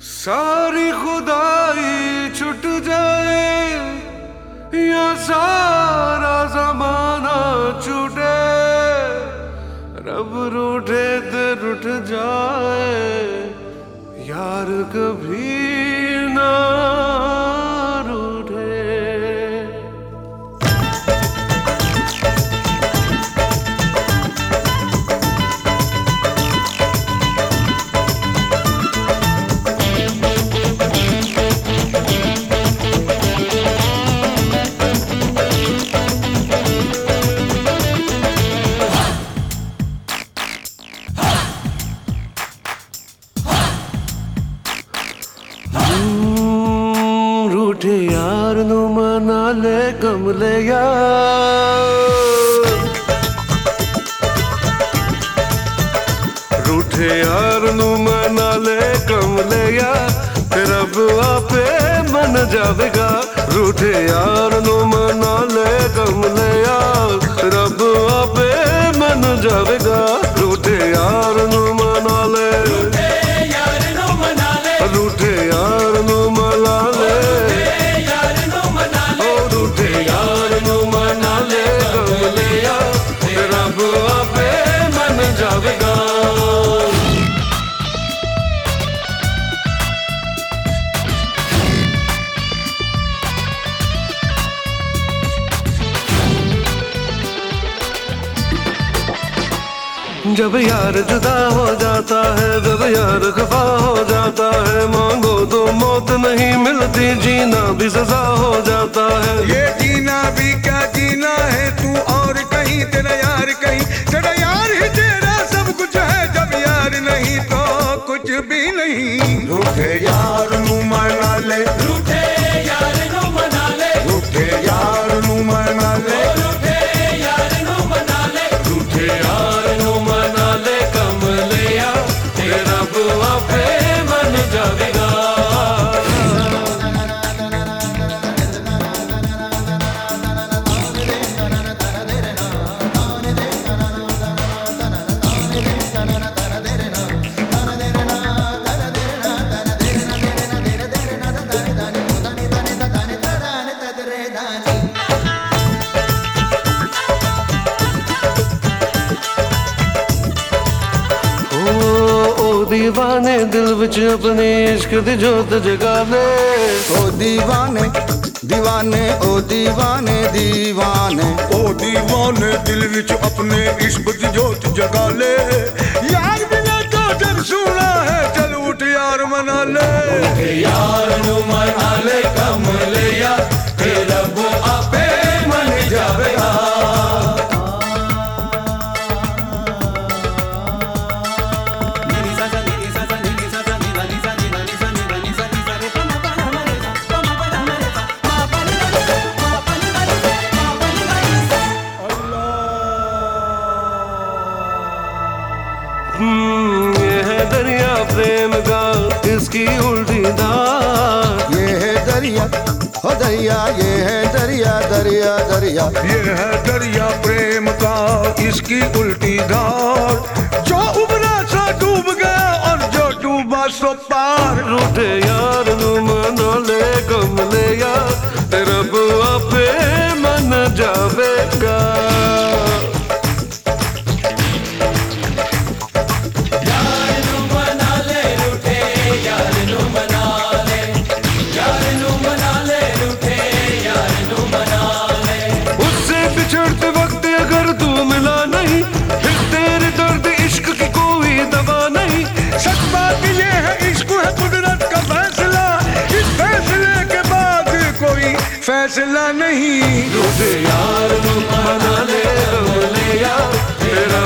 सारी खुदाई छुट जाए या सारा जमाना छूटे, रब रूठे तो रुठ जाए, यार कभी ਹੂੰ, ਰੂਠੇ ਯਾਰ ਨੂੰ ਮਨਾ ਲੈ ਕਮਲੇ ਯਾਰ ਯਾਰ ਨੂੰ ਮਨਾ ਲੈ ਕਮਲੇ ਤੇ ਰੱਬ ਆਪੇ ਮੰਨ ਜਾਵੇਗਾ। ਰੂਠੇ ਯਾਰ ਨੂੰ ਮਨਾ ਲੈ ਕਮਲੇ ਯਾਰ ਰੱਬ ਆਪੇ ਮੰਨ ਜਾਵੇਗਾ। ਰੂਠੇ ਯਾਰ ਨੂੰ जब यार जुदा हो जाता है जब यार खफा हो जाता है मांगो तो मौत नहीं मिलती जीना भी सजा हो जाता है। ये जीना भी क्या जीना है तू और कहीं तेरा यार कहीं। तेरा यार ही तेरा सब कुछ है जब यार नहीं तो कुछ भी नहीं। यार नू दीवाने दिल बिच अपने इश्क दी जोत जगावे। ओ दीवाने दीवाने ओ दीवाने दीवाने। ओ दीवाने दिल बिच अपने इश्क दी जोत जगा ले यार बिना तो डर सुना है चल उठ यार मना ले यार मना ले कमले इसकी उल्टी दार ये है दरिया हो दरिया ये है दरिया दरिया दरिया। ये है दरिया प्रेम का इसकी उल्टी धार जो उबरा सा डूब गया और जो डूबा सो पार। रूठे यार नू मनो ले कमले छेड़ते वक्त अगर तू मिला नहीं, फिर तेरे दर्द, इश्क की कोई दवा नहीं। सच बात ये है, इश्क है कुदरत का फैसला, इस फैसले के बाद कोई फैसला नहीं। यार तेरा